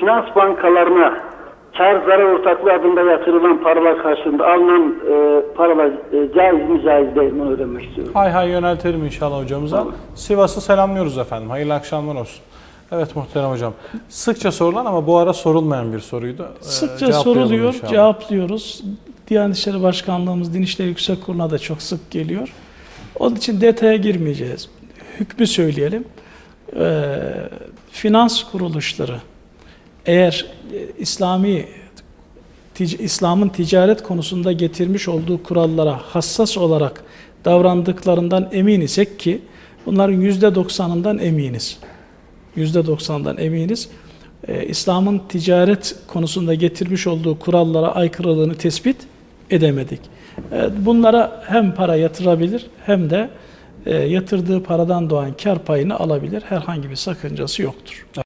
finans bankalarına kar zarar ortaklığı adında yatırılan paralar karşılığında alınan e, paralar e, caiz mi caiz değil mi onu öğrenmek istiyorum. Hay hay yöneltelim inşallah hocamıza. Tamam. Sivas'ı selamlıyoruz efendim. Hayırlı akşamlar olsun. Evet muhterem hocam. Sıkça sorulan ama bu ara sorulmayan bir soruydu. Ee, Sıkça soruluyor, inşallah. cevaplıyoruz. Diyanet İşleri Başkanlığımız Din İşleri Yüksek Kurulu'na da çok sık geliyor. Onun için detaya girmeyeceğiz. Hükmü söyleyelim. Ee, finans kuruluşları eğer e, İslami İslam'ın ticaret konusunda getirmiş olduğu kurallara hassas olarak davrandıklarından emin isek ki bunların yüzde doksanından eminiz. Yüzde doksanından eminiz. Ee, İslam'ın ticaret konusunda getirmiş olduğu kurallara aykırılığını tespit edemedik. Ee, bunlara hem para yatırabilir hem de e, yatırdığı paradan doğan kar payını alabilir. Herhangi bir sakıncası yoktur.